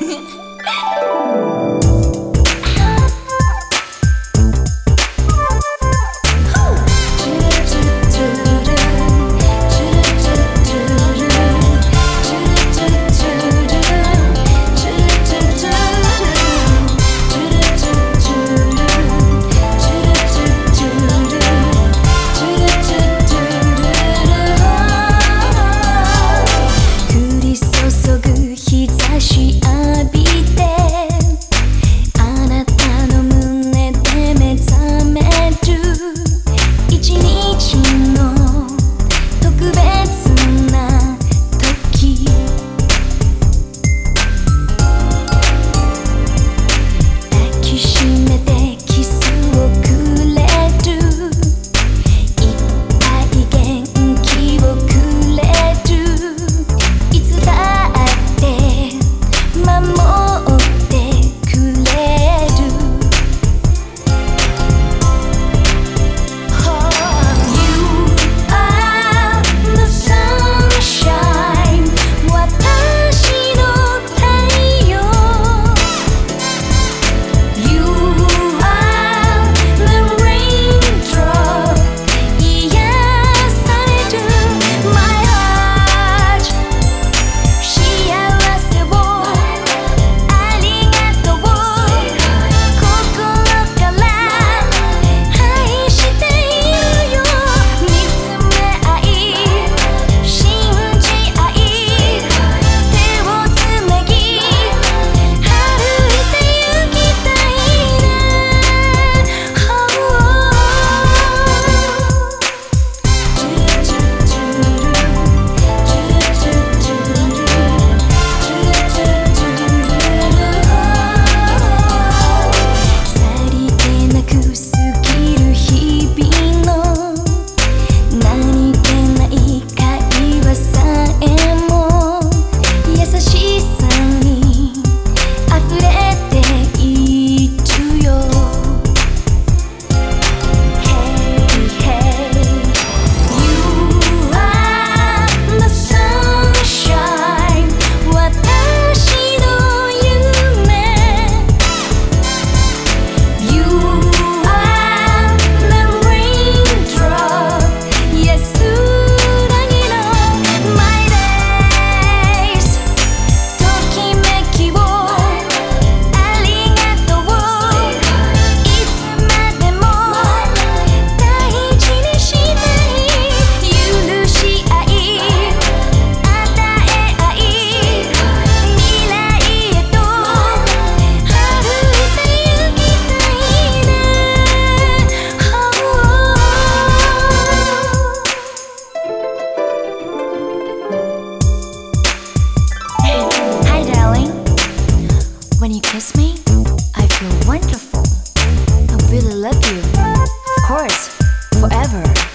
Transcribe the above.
Música I feel wonderful. I really love you. Of course, forever.